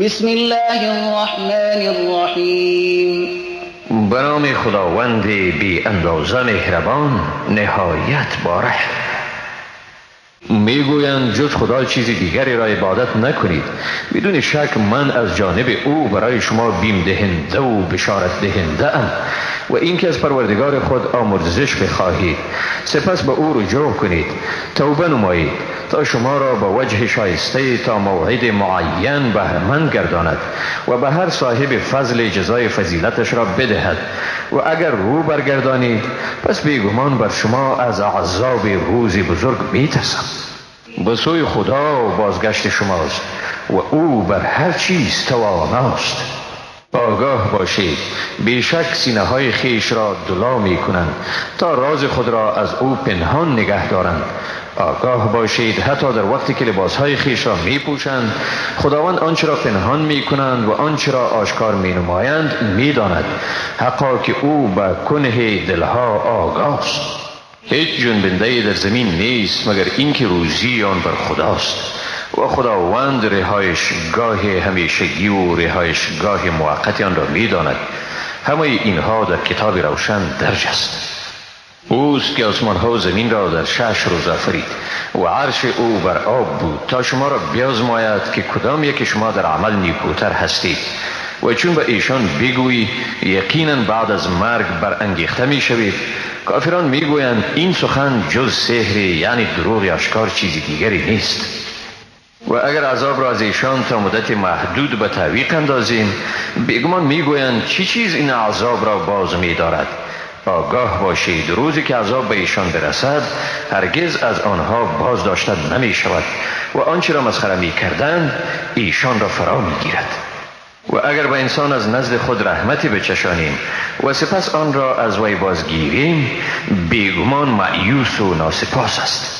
بسم الله الرحمن الرحیم به نام خداوند بی اندازه مهربان نهایت باره می‌گویند جز خدا چیز دیگری را عبادت نکنید. بدون شک من از جانب او برای شما بیم دهنده و بشارت دهنده ام و اینکه از پروردگار خود آمرزش بخواهید. سپس به او رجوع کنید توبه نمایید تا شما را به وجه شایسته تا موعد معین بهرمند گرداند و به هر صاحب فضل جزای فضیلتش را بدهد. و اگر رو برگردانید پس بیگمان بر شما از عذاب روز بزرگ میترسم. به سوی خدا بازگشت شماست و او بر هر چیز تواناست. آگاه باشید. بیشک سینه های خیش را دلا می کنند تا راز خود را از او پنهان نگه دارند. آگاه باشید. حتی در وقتی که لباس های خیش را می پوشند خداوند آنچه را پنهان می کنند و آنچه را آشکار می نمایند می داند حقا که او به کنه دلها آگاه است هیچ جنبنده در زمین نیست مگر اینکه روزی آن بر خداست. و خداوند رهایش گاه همیشگی و رهایش گاه موقتی آن را می داند همه اینها در کتاب روشن درج است اوست که آسمان ها و زمین را در شش روز آفرید و عرش او بر آب بود تا شما را بیازماید که کدام یک شما در عمل نیکوتر هستید. و چون به ایشان بگویی یقینا بعد از مرگ برانگیخته می شوید کافران می گویند این سخن جز سحر یعنی دروغ اشکار چیزی دیگری نیست. و اگر عذاب را از ایشان تا مدت محدود به تعویق اندازیم بیگمان می‌گویند چی چیز این عذاب را باز می دارد آگاه باشید روزی که عذاب به ایشان برسد هرگز از آنها باز داشتن نمی شود و آنچه را مسخره می کردند ایشان را فرا می گیرد و اگر به انسان از نزد خود رحمتی بچشانیم و سپس آن را از وی بازگیریم بیگمان معیوس و ناسپاس است.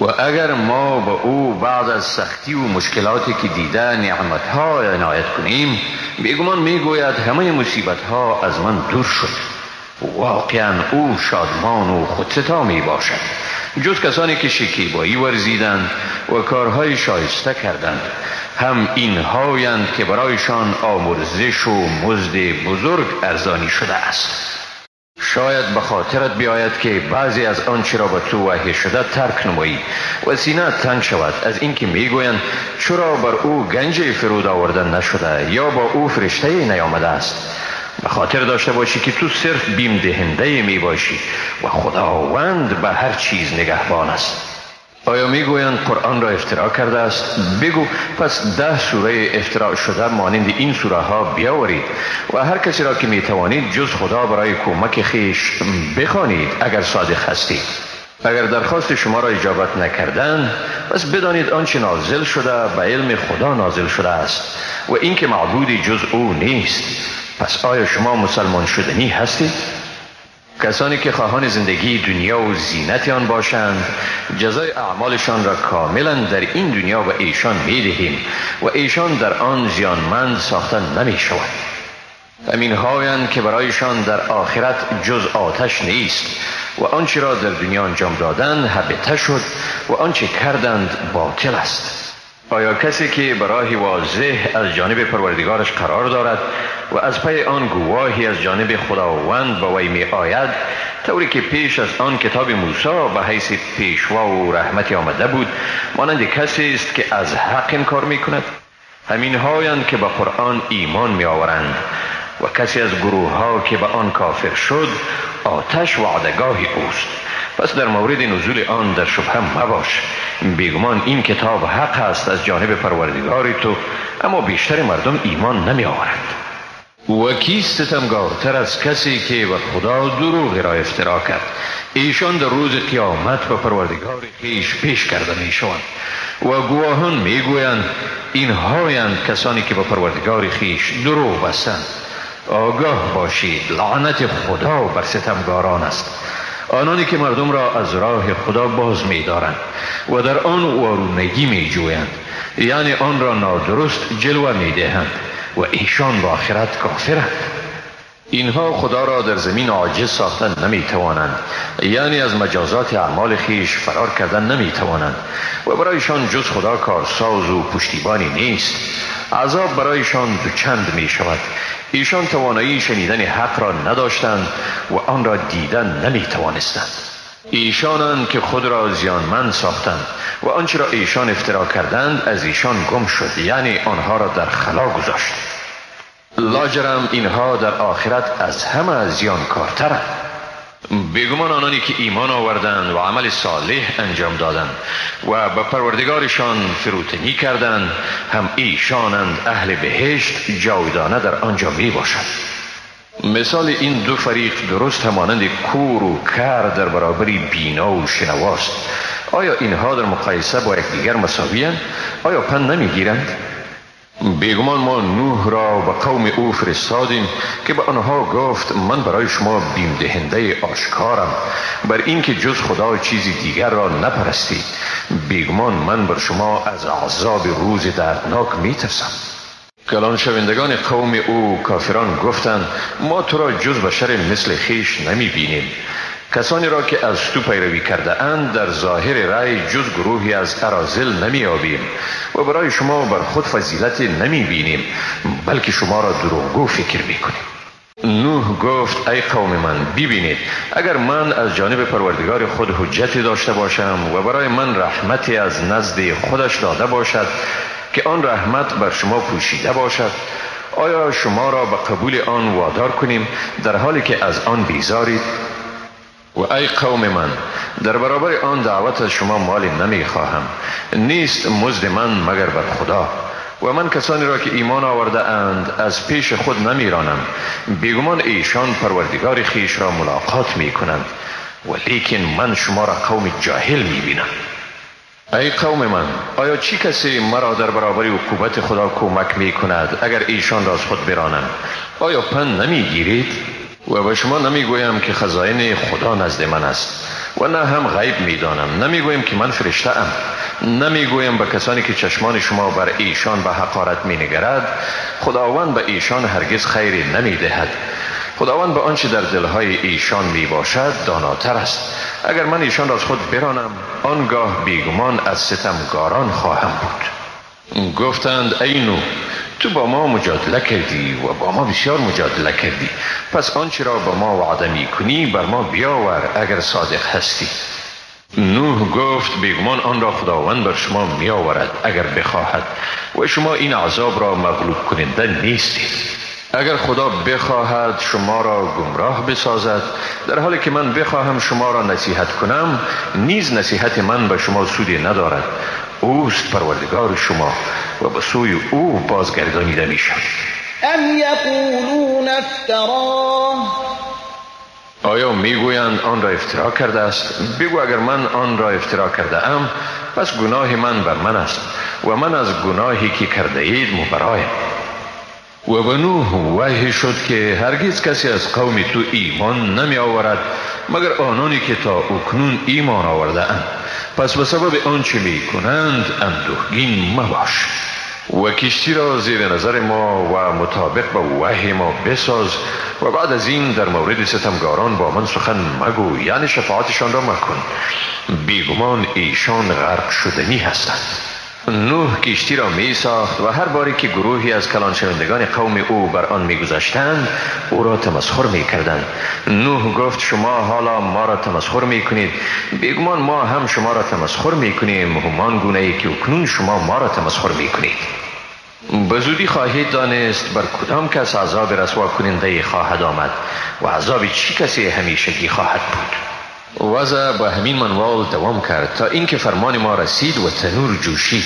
و اگر ما به او بعد از سختی و مشکلاتی که دیده نعمتها عنایت کنیم بیگمان می‌گوید همه مصیبت ها از من دور شد. واقعا او شادمان و خودستا می باشد. جز کسانی که شکیبایی ورزیدند و کارهای شایسته کردند هم اینهایند که برایشان آمرزش و مزد بزرگ ارزانی شده است. شاید به خاطرت بیاید که بعضی از آنچه را به تو وحی شده ترک نمایی و سینه تنگ شود. از اینکه می‌گویند چرا بر او گنج فرود آوردن نشده یا با او فرشته نیامده است. به خاطر داشته باشی که تو صرف بیم دهنده می باشی و خداوند به هر چیز نگهبان است. آیا می‌گویند قرآن را افترا کرده است؟ بگو پس ده سوره افترا شده مانند این سوره ها بیاورید و هر کسی را که می توانید جز خدا برای کمک خیش بخوانید اگر صادق هستید. اگر درخواست شما را اجابت نکردند پس بدانید آنچه نازل شده به علم خدا نازل شده است و اینکه معبودی جز او نیست. پس آیا شما مسلمان شدنی هستید؟ کسانی که خواهان زندگی دنیا و زینت آن باشند جزای اعمالشان را کاملا در این دنیا و ایشان می دهیم و ایشان در آن زیانمند ساختن نمی شود همین هایند که برایشان در آخرت جز آتش نیست و آنچه را در دنیا انجام دادند هبته شد و آنچه کردند باطل است آیا کسی که برای واضح از جانب پروردگارش قرار دارد و از پی آن گواهی از جانب خداوند به وی می آید طوری که پیش از آن کتاب موسی به حیث پیشوا و رحمتی آمده بود مانند کسی است که از حق انکار می کند؟ همین هایند که به قرآن ایمان می آورند و کسی از گروه ها که به آن کافر شد آتش وعدگاه اوست. پس در مورد نزول آن در شبه مباش. بیگمان این کتاب حق است از جانب پروردگار تو اما بیشتر مردم ایمان نمی آورند. و کیست ستمگارتر از کسی که به خدا دروغ را افترا کرد؟ ایشان در روز قیامت به پروردگار خیش پیش کرده می شوند. و گواهان می گویند اینهایند کسانی که به پروردگار خیش دروغ بستند. آگاه باشید لعنت خدا بر ستمگاران است. آنانی که مردم را از راه خدا باز می دارند و در آن وارونگی می جویند یعنی آن را نادرست جلوه می دهند و ایشان با آخرت کافرند. اینها خدا را در زمین عاجز ساختن نمی توانند یعنی از مجازات اعمال خیش فرار کردن نمی توانند و برایشان جز خدا کارساز و پشتیبانی نیست. عذاب برایشان دو چند می شود ایشان توانایی شنیدن حق را نداشتند و آن را دیدن نمی توانستند ایشانند که خود را زیانمند ساختند و آنچه را ایشان افترا کردند از ایشان گم شد یعنی آنها را در خلا گذاشت. لاجرم اینها در آخرت از همه زیانکارترند. بیگمان آنانی که ایمان آوردند و عمل صالح انجام دادند و به پروردگارشان فروتنی کردند هم ایشانند اهل بهشت جاودانه در آنجا می باشند مثال این دو فریق درست همانند کور و کر در برابری بینا و شنواست. آیا اینها در مقایسه با یکدیگر مساوی آیا پند نمی‌گیرند؟ بیگمان ما نوح را به قوم او فرستادیم که به آنها گفت من برای شما بیم دهنده آشکارم. بر اینکه جز خدا چیزی دیگر را نپرستید. بیگمان من بر شما از عذاب روز دردناک می ترسم کلان شوندگان قوم او کافران گفتند ما تو را جز بشر مثل خیش نمی بینیم کسانی را که از تو پیروی کرده اند در ظاهر رای جز گروهی از ارازل نمی آبیم و برای شما بر خود فضیلت نمی بینیم بلکه شما را دروغگو فکر می کنیم نوح گفت ای قوم من ببینید اگر من از جانب پروردگار خود حجتی داشته باشم و برای من رحمتی از نزد خودش داده باشد که آن رحمت بر شما پوشیده باشد آیا شما را به قبول آن وادار کنیم در حالی که از آن بیزارید؟ و ای قوم من در برابر آن دعوت از شما مالی نمی خواهم نیست مزد من مگر بر خدا. و من کسانی را که ایمان آورده اند از پیش خود نمی رانم بیگمان ایشان پروردگار خیش را ملاقات می کنند و لیکن من شما را قوم جاهل می بینم ای قوم من آیا چی کسی مرا در برابر حکومت خدا کمک می کند اگر ایشان را از خود برانم؟ آیا پند نمی گیرید؟ و به شما نمی گویم که خزاین خدا نزد من است. و نه هم غیب می دانم نمی گویم که من فرشته ام. نمی گویم به کسانی که چشمان شما بر ایشان به حقارت می نگرد خداوند به ایشان هرگز خیری نمی دهد خداوند به آنچه در دلهای ایشان می باشد داناتر است. اگر من ایشان را از خود برانم آنگاه بیگمان از ستمگاران خواهم بود. گفتند ای نو تو با ما مجادله کردی و با ما بسیار مجادله کردی. پس آنچه را با ما وعده می کنی بر ما بیاور اگر صادق هستی. نوح گفت بیگمان آن را خداوند بر شما می آورد اگر بخواهد و شما این عذاب را مغلوب کننده نیستید. اگر خدا بخواهد شما را گمراه بسازد. در حالی که من بخواهم شما را نصیحت کنم نیز نصیحت من به شما سودی ندارد. اوست پروردگار شما و به سوی او بازگردانیده می شد ام یقولون افتراه آیا می‌گویند آن را افترا کرده است؟ بگو اگر من آن را افترا کرده ام پس گناه من بر من است و من از گناهی که کرده اید مبرایم و به نوح وحی شد که هرگز کسی از قوم تو ایمان نمی آورد مگر آنانی که تا اکنون ایمان آورده اند. پس به سبب آنچه می کنند اندوهگین مباش. و کشتی را زیر نظر ما و مطابق به وحی ما بساز و بعد از این در مورد ستمگاران با من سخن مگو یعنی شفاعتشان را مکن. بیگمان ایشان غرق شدنی هستند. نوح کشتی را می ساخت و هر باری که گروهی از کلان شوندگان قوم او بر آن می گذشتند او را تمسخر می کردند نوح گفت شما حالا ما را تمسخر می کنید بیگمان ما هم شما را تمسخر می کنیم همان گونه ای که اکنون شما ما را تمسخر می کنید به زودی خواهید دانست بر کدام کس عذاب رسوا کننده خواهد آمد و عذاب چی کسی همیشگی خواهد بود. وضع به همین منوال دوام کرد تا اینکه فرمان ما رسید و تنور جوشید.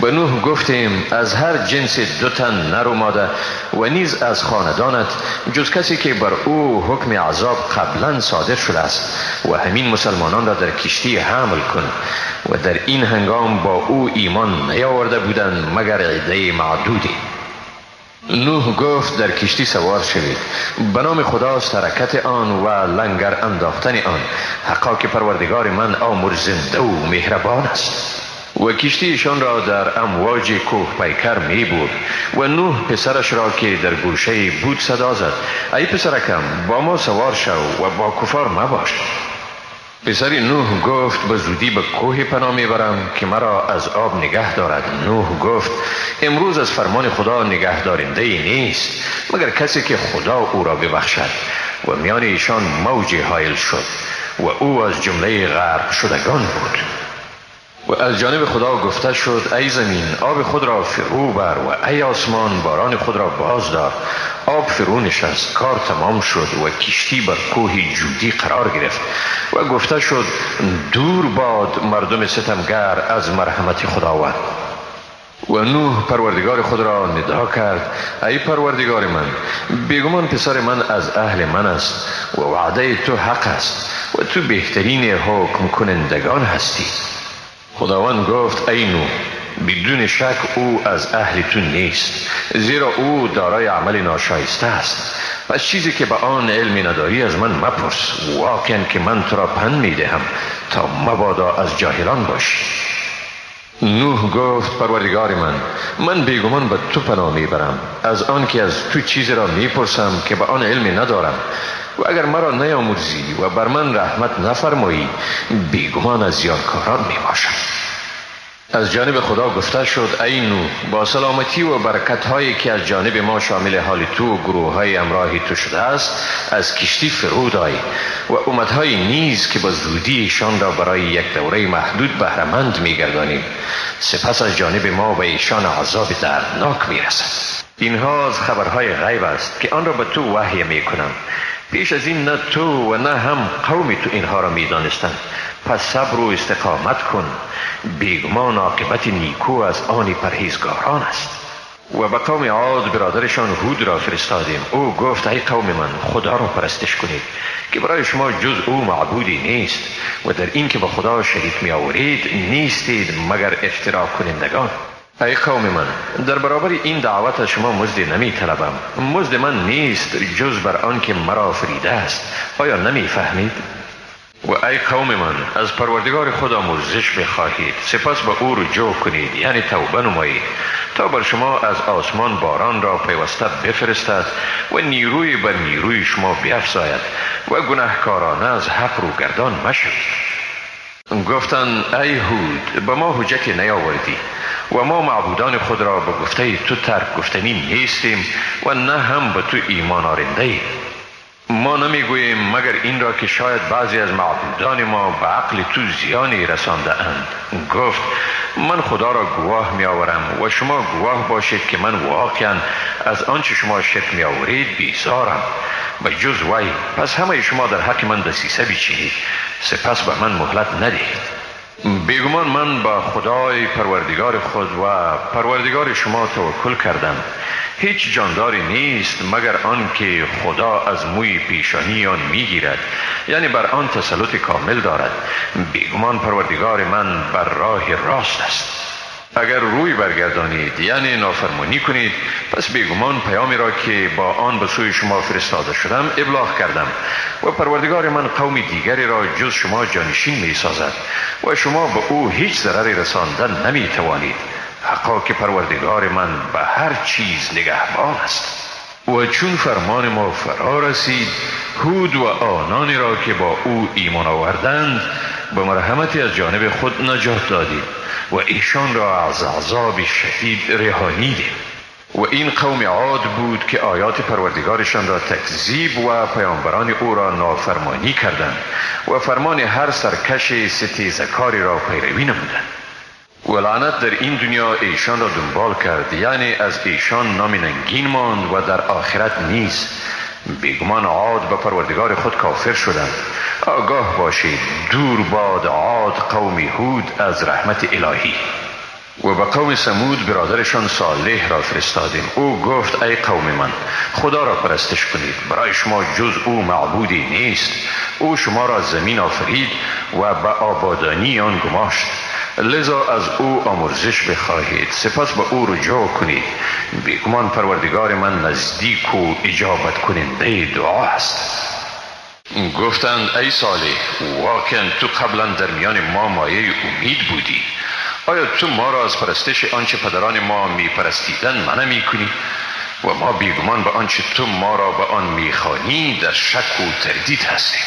به نوح گفتیم از هر جنس دو تن نر ماده و نیز از خاندانت جز کسی که بر او حکم عذاب قبلا صادر شده است و همین مسلمانان را در کشتی حمل کن و در این هنگام با او ایمان نیاورده بودند مگر عده معدودی. نوح گفت در کشتی سوار شوید. به نام خداست حرکت آن و لنگر انداختن آن. حقا که پروردگار من آمر زنده و مهربان است. و کشتیشان را در امواج کوه پیکر می بود و نوح پسرش را که در گوشه بود صدا زد. ای پسرکم با ما سوار شو و با کفار مباش. پسر نوح گفت به زودی به کوه پناه می‌برم که مرا از آب نگه دارد. نوح گفت امروز از فرمان خدا نگه دارنده ای نیست مگر کسی که خدا او را ببخشد و میان ایشان موجی حایل شد و او از جمله غرق شدگان بود؟ و از جانب خدا گفته شد ای زمین آب خود را فرو بر و ای آسمان باران خود را باز دار. آب فرو نشست کار تمام شد و کشتی بر کوه جودی قرار گرفت و گفته شد دور باد مردم ستمگر از مرحمت خداوند. و نوح پروردگار خود را ندا کرد ای پروردگار من بیگمان پسر من از اهل من است و وعده تو حق است و تو بهترین حکم کنندگان هستی. خداوند گفت ای نو بدون شک او از اهل تو نیست زیرا او دارای عمل ناشایسته است. پس چیزی که به آن علم نداری از من مپرس واقعا که من تو را پن می دهم تا مبادا از جاهلان باشی. نوح گفت پروردگار من من بیگمان به تو پناه می‌برم. از آن که از تو چیزی را می‌پرسم که به آن علم ندارم و اگر مرا نیاموزی و بر من رحمت نفرمایی بیگمان از زیانکاران می باشم از جانب خدا گفته شد ای نو با سلامتی و برکت هایی که از جانب ما شامل حال تو و گروه های امراهی تو شده است از کشتی فرود آی و امتهای نیز که با زودی ایشان را برای یک دوره محدود بهرمند می گردانیم سپس از جانب ما و ایشان عذاب دردناک می رسد اینها از خبرهای غیب است که آن را به تو وحی می کنم پیش از این نه تو و نه هم قوم تو اینها را می دانستند پس صبر و استقامت کن. بیگمان عاقبت نیکو از آن پرهیزگاران است. و به قوم عاد برادرشان هود را فرستادیم. او گفت ای قوم من خدا را پرستش کنید که برای شما جز او معبودی نیست و در این که به خدا شریک می آورید نیستید مگر افترا کنندگان. ای قوم من در برابر این دعوت از شما مزد نمی طلبم مزد من نیست جز بر آن که مرا فریده است آیا نمی فهمید؟ و ای قوم من از پروردگار خدا مرزش بخواهید سپس به او رجوع کنید یعنی توبه نمایید تا بر شما از آسمان باران را پیوسته بفرستد و نیروی بر نیروی شما بیفزاید و گناهکارانه از حق رو گردان مشوید گفتن ای هود به ما حجتی نیاوردی و ما معبودان خود را به گفته تو ترک گفتنی نیستیم و نه هم به تو ایمان آرنده ایم ما نمی‌گوییم مگر این را که شاید بعضی از معبودان ما به عقل تو زیانی رسانده اند گفت من خدا را گواه می آورم و شما گواه باشید که من واقعا از آنچه شما شک می آورید بیزارم. و جز وی پس همه شما در حق من دسیسه بیچینید. سپس به من مهلت ندهید. بیگمان من با خدای پروردگار خود و پروردگار شما توکل کردم. هیچ جانداری نیست مگر آن که خدا از موی پیشانی آن می‌گیرد یعنی بر آن تسلط کامل دارد. بیگمان پروردگار من بر راه راست است. اگر روی برگردانید یعنی نافرمانی کنید پس بیگمان پیامی را که با آن به سوی شما فرستاده شدم ابلاغ کردم و پروردگار من قوم دیگری را جز شما جانشین می سازد و شما به او هیچ ضرری رساندن نمی توانید حقا که پروردگار من به هر چیز نگهبان است. و چون فرمان ما فرا رسید هود و آنانی را که با او ایمان آوردند به مرحمتی از جانب خود نجات دادیم و ایشان را از عذاب شدید رهانیدیم. و این قوم عاد بود که آیات پروردگارشان را تکذیب و پیامبران او را نافرمانی کردند و فرمان هر سرکش ستیزکاری را پیروی نمودند. و لعنت در این دنیا ایشان را دنبال کرد یعنی از ایشان نام ننگین ماند و در آخرت نیست بیگمان عاد به پروردگار خود کافر شدند. آگاه باشید. دور باد عاد قوم هود از رحمت الهی. و به قوم سمود برادرشان صالح را فرستادیم. او گفت ای قوم من خدا را پرستش کنید. برای شما جز او معبودی نیست. او شما را زمین آفرید و به آبادانی آن گماشت. لذا از او آمرزش بخواهید. سپس به او رجوع کنید. بیگمان پروردگار من نزدیک و اجابت کننده دعا است. گفتند ای صالح واقعا تو قبلا در میان ما مایه امید بودی. آیا تو ما را از پرستش آنچه پدران ما می پرستیدن منع می کنی و ما بیگمان به آنچه تو ما را به آن می‌خوانی در شک و تردید هستیم.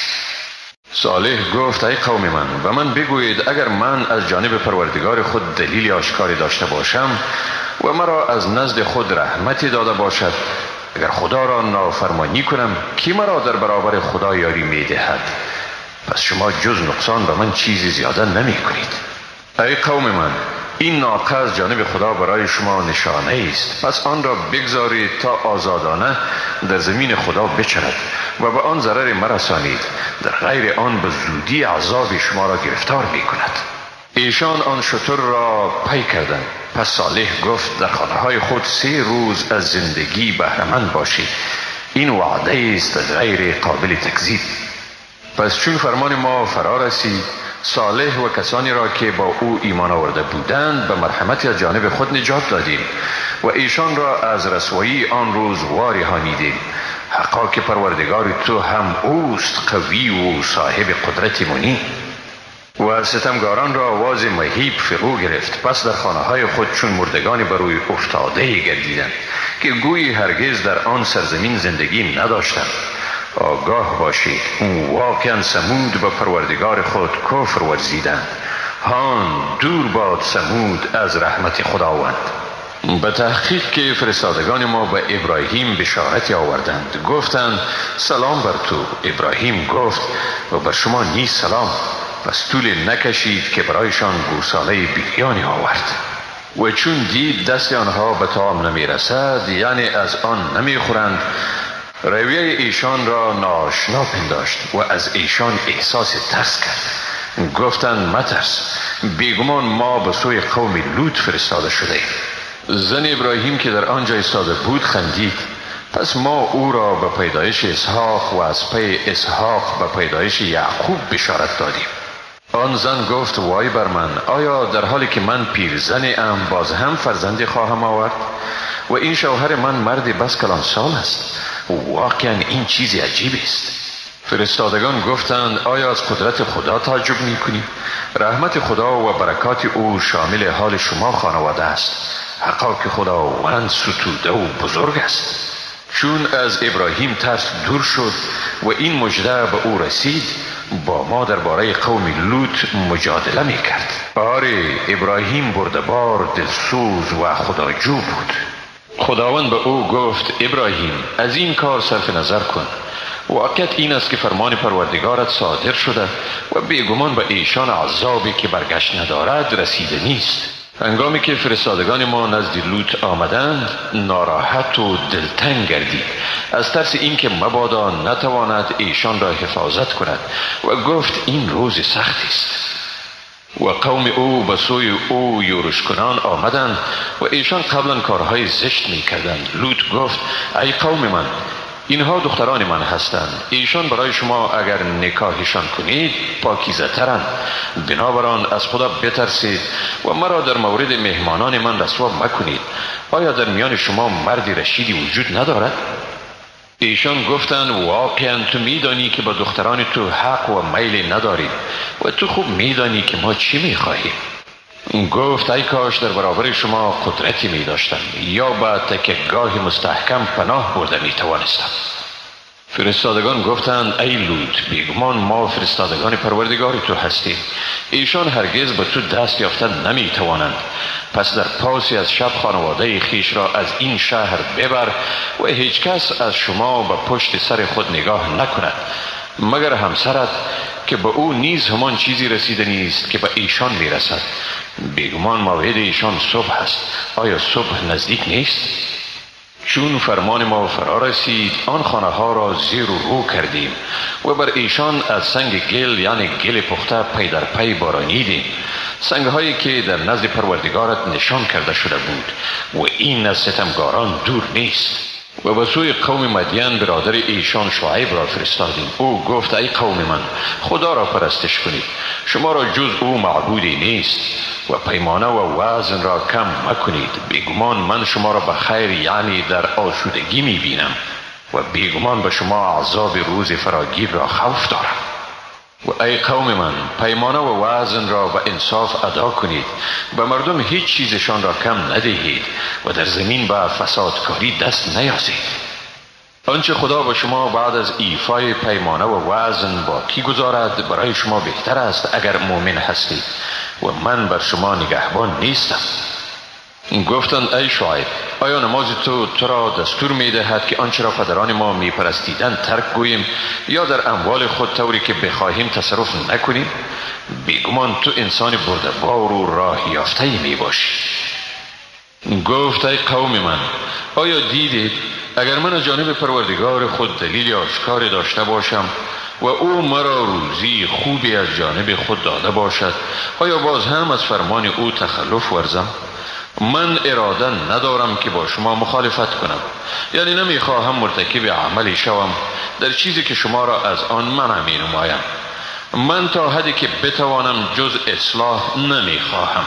صالح گفت ای قوم من و من بگویید اگر من از جانب پروردگار خود دلیل آشکاری داشته باشم و مرا از نزد خود رحمتی داده باشد اگر خدا را نافرمانی کنم کی مرا در برابر خدا یاری می دهد پس شما جز نقصان به من چیزی زیاده نمی کنید ای قوم من این ناقه از جانب خدا برای شما نشانه است. پس آن را بگذارید تا آزادانه در زمین خدا بچرد و به آن ضرر مرسانید. در غیر آن به زودی عذاب شما را گرفتار می کند ایشان آن شطور را پی کردند. پس صالح گفت در خانه های خود سه روز از زندگی بهرمند باشید. این وعده است غیر قابل تکذیب. پس چون فرمان ما فرا رسید صالح و کسانی را که با او ایمان آورده بودند به مرحمتی از جانب خود نجات دادیم و ایشان را از رسوایی آن روز واری هانیدیم حقا که پروردگار تو هم اوست قوی و صاحب قدرت منی و ستمگاران را آواز مهیب فرو گرفت. پس در خانه های خود چون مردگانی بر روی افتاده گردیدند که گویی هرگز در آن سرزمین زندگی نداشتند. آگاه باشید. واقعا سمود به پروردگار خود کفر ورزیدند. هان دور باد سمود از رحمت خداوند. به تحقیق که فرستادگان ما به ابراهیم بشارتی آوردند گفتند سلام بر تو. ابراهیم گفت و بر شما نیز سلام. پس طول نکشید که برایشان گوساله بیریانی آورد. و چون دید دست آنها به تام نمی رسد یعنی از آن نمی خورند رویه ایشان را ناشنا پنداشت و از ایشان احساس ترس کرد. گفتند مترس بیگمان ما به سوی قوم لوط فرستاده شده زن ابراهیم که در آنجا ایستاده بود خندید. پس ما او را به پیدایش اسحاق و از پی اسحاق به پیدایش یعقوب بشارت دادیم. آن زن گفت وای بر من آیا در حالی که من پیرزن ام باز هم فرزندی خواهم آورد؟ و این شوهر من مرد بس کلان سال است. واقعا این چیزی عجیب است. فرستادگان گفتند آیا از قدرت خدا تعجب می کنی؟ رحمت خدا و برکات او شامل حال شما خانواده است. حقا که خداوند ستوده و بزرگ است. چون از ابراهیم ترس دور شد و این مجده به او رسید با ما درباره قوم لوط مجادله می کرد آره ابراهیم بردبار دلسوز و خداجو بود. خداوند به او گفت ابراهیم از این کار صرف نظر کن. واقعیت این است که فرمان پروردگارت صادر شده و بیگمان به ایشان عذابی که برگشت ندارد رسیده نیست. هنگامی که فرستادگان ما نزد لوط آمدند ناراحت و دلتنگ گردید. از ترس اینکه مبادا نتواند ایشان را حفاظت کند و گفت این روز سختی است. و قوم او به سوی او یورش کنان آمدند و ایشان قبلا کارهای زشت می کردند لوط گفت ای قوم من اینها دختران من هستند. ایشان برای شما اگر نکاهشان کنید پاکیزه ترند بنابران از خدا بترسید و مرا در مورد مهمانان من رسوا مکنید. آیا در میان شما مردی رشیدی وجود ندارد؟ ایشان گفتند واقعا تو میدانی که با دختران تو حق و میل نداری و تو خوب میدانی که ما چی می‌خواهیم. گفت ای کاش در برابر شما قدرتی می داشتم. یا با تکگاه مستحکم پناه برده می توانستم. فرستادگان گفتند ای لوط بیگمان ما فرستادگان پروردگار تو هستیم. ایشان هرگز به تو دست یافتن نمی توانند. پس در پاسی از شب خانواده خیش را از این شهر ببر و هیچ کس از شما به پشت سر خود نگاه نکند. مگر همسرت که به او نیز همان چیزی رسیده نیست که به ایشان می رسد. بیگمان موعد ایشان صبح است. آیا صبح نزدیک نیست؟ چون فرمان ما فرا رسید آن خانه ها را زیر و رو کردیم و بر ایشان از سنگ گل یعنی گل پخته پی در پی بارانیدیم. سنگ هایی که در نزد پروردگارت نشان کرده شده بود و این از ستمگاران دور نیست. و به سوی قوم مدین برادر ایشان شعیب را فرستادیم. او گفت ای قوم من خدا را پرستش کنید. شما را جز او معبودی نیست و پیمانه و وزن را کم مکنید. بیگمان من شما را به خیر یعنی در آسودگی می بینم و بیگمان به شما عذاب روز فراگیر را خوف دارم. و ای قوم من پیمانه و وزن را به انصاف ادا کنید به مردم هیچ چیزشان را کم ندهید و در زمین به فسادکاری دست نیازید. آنچه خدا با شما بعد از ایفای پیمانه و وزن با کی گذارد برای شما بهتر است اگر مؤمن هستید و من بر شما نگهبان نیستم. گفتند ای شعیب آیا نماز تو تو را دستور می دهد که آنچه را پدران ما می پرستیدن ترک گوییم یا در اموال خود طوری که بخواهیم تصرف نکنیم. بیگمان تو انسان برده بار و راه یافته می باشی گفت ای قوم من آیا دیدید؟ اگر من از جانب پروردگار خود دلیل آشکار داشته باشم و او مرا روزی خوبی از جانب خود داده باشد آیا باز هم از فرمان او تخلف ورزم؟ من اراده ندارم که با شما مخالفت کنم. یعنی نمی‌خواهم مرتکب عملی شوم. در چیزی که شما را از آن من می نمایم من تا حدی که بتوانم جز اصلاح نمی‌خواهم.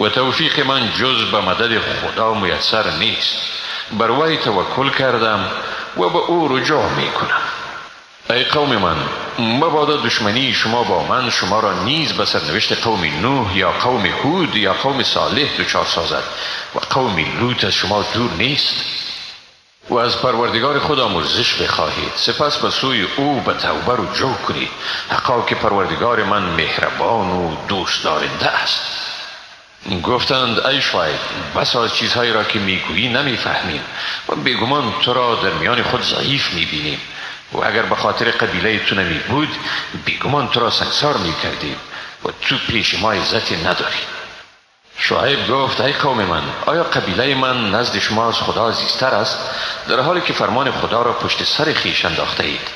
و توفیق من جز به مدد خدا میسر نیست. بر وی توکل کردم و به او رجوع می کنم ای قوم من مبادا دشمنی شما با من شما را نیز به سرنوشت قوم نوح یا قوم هود یا قوم صالح دچار سازد و قوم لوط از شما دور نیست. و از پروردگار خود آمرزش بخواهید. سپس به سوی او به توبه رجوع کنید. حقا که پروردگار من مهربان و دوست دارنده است. گفتند ای شاید بس از چیزهایی را که می‌گویی نمی‌فهمیم و بیگمان تو را در میان خود ضعیف می‌بینیم. و اگر به خاطر قبیله تو نمی بود بیگمان تو را سنگسار می کردیم و تو پیش ما عزتی نداری شعیب گفت ای قوم من آیا قبیله من نزد شما از خدا عزیزتر است؟ در حالی که فرمان خدا را پشت سر خیش انداخته اید.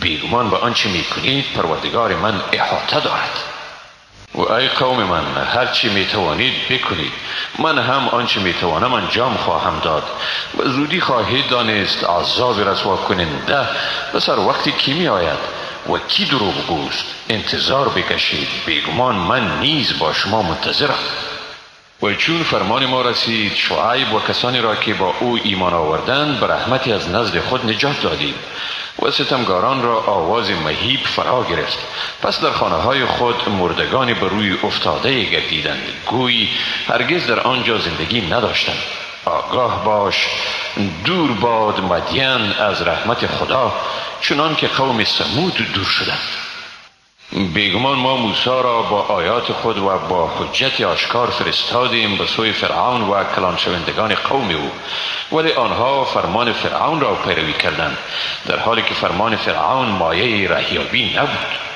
بیگمان به آنچه می کنید پروردگار من احاطه دارد. و ای قوم من هر چی می توانید بکنید. من هم آنچه می توانم انجام خواهم داد. و زودی خواهید دانست عذاب رسوا کننده و سر وقتی کی می آید و کی دروغ گوست. انتظار بکشید. بیگمان من نیز با شما منتظرم. و چون فرمان ما رسید شعیب و کسانی را که با او ایمان آوردند به رحمتی از نزد خود نجات دادیم و ستمگاران را آواز مهیب فرا گرفت. پس در خانه های خود مردگانی به روی افتاده گردیدند. گویی هرگز در آنجا زندگی نداشتند. آگاه باش دور باد مدین از رحمت خدا چنان که قوم سمود دور شدند. بیگمان ما موسی را با آیات خود و با حجت آشکار فرستادیم به سوی فرعون و کلان شوندگان قوم او. ولی آنها فرمان فرعون را پیروی کردند در حالی که فرمان فرعون مایه رهیابی نبود.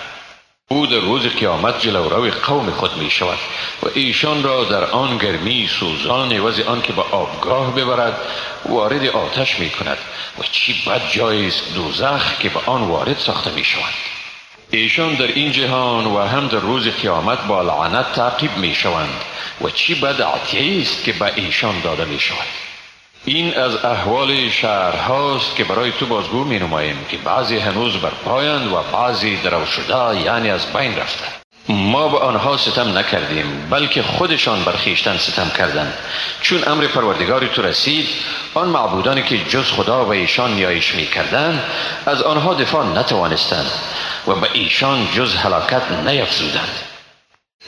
او در روز قیامت جلوروی قوم خود می شود و ایشان را در آن گرمی سوزان عوض آن که به آبگاه ببرد وارد آتش می کند و چی بد است دوزخ که به آن وارد ساخته می شود. ایشان در این جهان و هم در روز قیامت با لعنت تعقیب می شوند و چی بد است که به ایشان داده می شود این از احوال شهرهاست که برای تو بازگو می نماییم که بعضی هنوز بر پایند و بعضی درو شده یعنی از بین رفته. ما به آنها ستم نکردیم بلکه خودشان بر خیشتن ستم کردند. چون امر پروردگاری تو رسید آن معبودانی که جز خدا و ایشان نیایش می کردند از آنها دفاع نتوانستند. و به ایشان جز هلاکت نیفزودند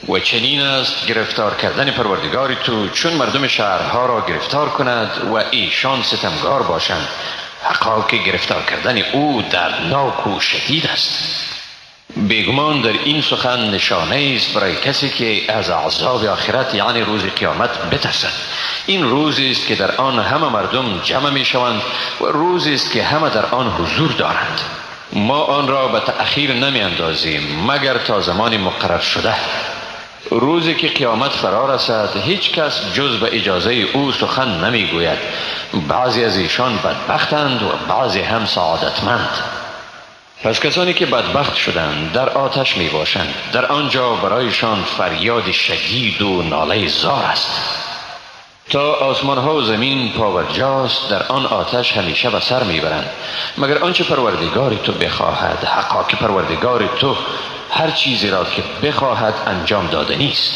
و چنین است گرفتار کردن پروردگار تو چون مردم شهرها را گرفتار کند و ایشان ستمگار باشند. حقا که گرفتار کردن او دردناک و شدید است. بیگمان در این سخن نشانه است برای کسی که از عذاب آخرت یعنی روز قیامت بترسد. این روزی است که در آن همه مردم جمع می شوند و روزی است که همه در آن حضور دارند. ما آن را به تأخیر نمی اندازیم مگر تا زمان مقرر شده. روزی که قیامت فرا رسد هیچ کس جز به اجازه او سخن نمی گوید بعضی از ایشان بدبختند و بعضی هم سعادتمند. پس کسانی که بدبخت شدند در آتش می باشند در آنجا برایشان فریاد شدید و ناله زار است. تا آسمان ها و زمین پاورجاست در آن آتش همیشه به سر می‌برند. مگر آنچه پروردگار تو بخواهد حقا که پروردگار تو هر چیزی را که بخواهد انجام داده نیست.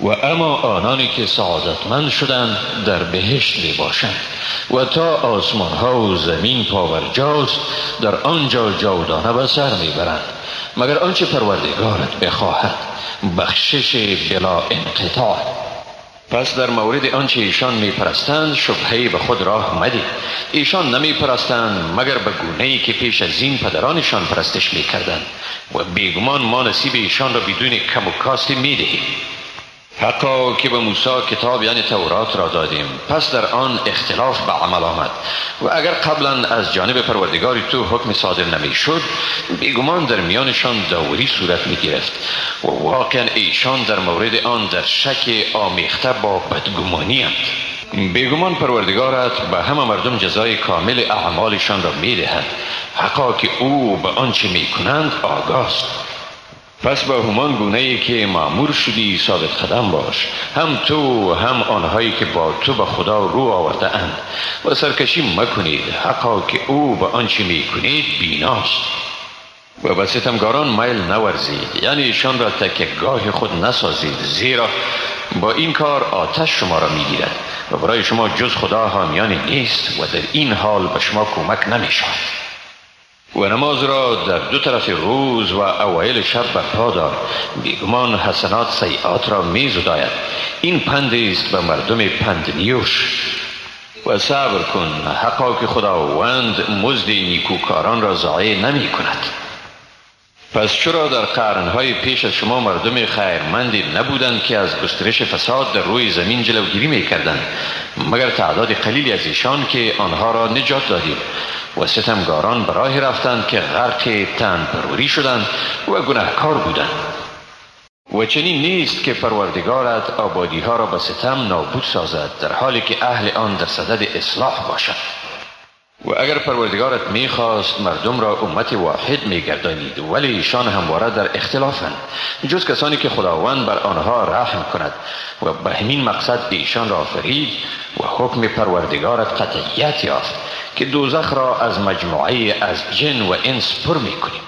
و اما آنانی که سعادتمند شدند در بهشت می باشند و تا آسمان ها و زمین پاورجاست در آنجا جاودانه به سر می‌برند. مگر آنچه پروردگارت بخواهد بخشش بلا انقطاع. پس در مورد آنچه ایشان می پرستند شبهی به خود راه مدید ایشان نمی پرستند مگر به گونه ای که پیش از این پدرانشان پرستش می کردند و بیگمان ما نصیب ایشان را بدون کم و کاستی می دهیم حقا که به موسی کتاب یعنی تورات را دادیم. پس در آن اختلاف به عمل آمد. و اگر قبلا از جانب پروردگار تو حکم صادر نمی شد بیگمان در میانشان داوری صورت می گرفت و واقعا ایشان در مورد آن در شک آمیخته با بدگمانی هست بیگمان پروردگارت به همه مردم جزای کامل اعمالشان را می دهد حقا که او به آنچه می کنند آگاست. پس با همان گونه ای که معمور شدی ثابت قدم باش. هم تو هم آنهایی که با تو به خدا رو آورده اند و سرکشی مکنید. حقا که او به آنچه می کنید بیناست. و به ستمگاران میل نورزید. یعنی ایشان را تکگاه خود نسازید. زیرا با این کار آتش شما را می‌گیرد. و برای شما جز خدا حامیانی نیست و در این حال به شما کمک نمی‌شود. و نماز را در دو طرف روز و اوایل شب برپا دار. بیگمان حسنات سیعات را می زداید این پند است به مردم پند نیوش. و صبر کن حقا که خداوند مزد نیکوکاران را ضایع نمی کند پس چرا در قرنهای پیش از شما مردم خیرمندی نبودند که از گسترش فساد در روی زمین جلوگیری می کردند مگر تعداد قلیلی از ایشان که آنها را نجات دادیم؟ و ستمگاران برای رفتند که غرق تن پروری شدند و گناهکار بودند. و چنین نیست که پروردگارت آبادی ها را به ستم نابود سازد در حالی که اهل آن در صدد اصلاح باشد. و اگر پروردگارت می‌خواست مردم را امت واحد میگردانید ولی ایشان همواره در اختلافند. جز کسانی که خداوند بر آنها رحم کند. و به همین مقصد ایشان را فرید و حکم پروردگارت قطعیت یافت که دوزخ را از مجموعه از جن و انس پر می‌کنیم.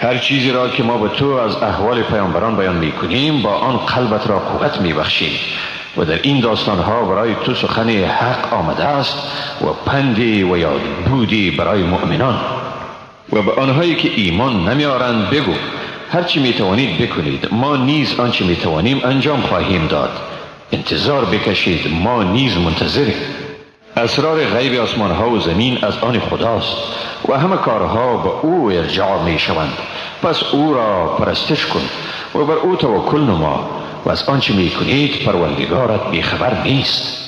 هر چیزی را که ما به تو از احوال پیامبران بیان می‌کنیم با آن قلبت را قوت میبخشیم. و در این داستان ها برای تو سخن حق آمده است و پندی و یاد بودی برای مؤمنان. و به آنهایی که ایمان نمیارند بگو هرچی می توانید بکنید. ما نیز آنچه می توانیم انجام خواهیم داد. انتظار بکشید ما نیز منتظریم. اسرار غیب آسمان ها و زمین از آن خداست و همه کارها به او ارجاع می شوند پس او را پرستش کن و بر او توکل نما. و از آنچه می کنید پروردگارت بیخبر نیست.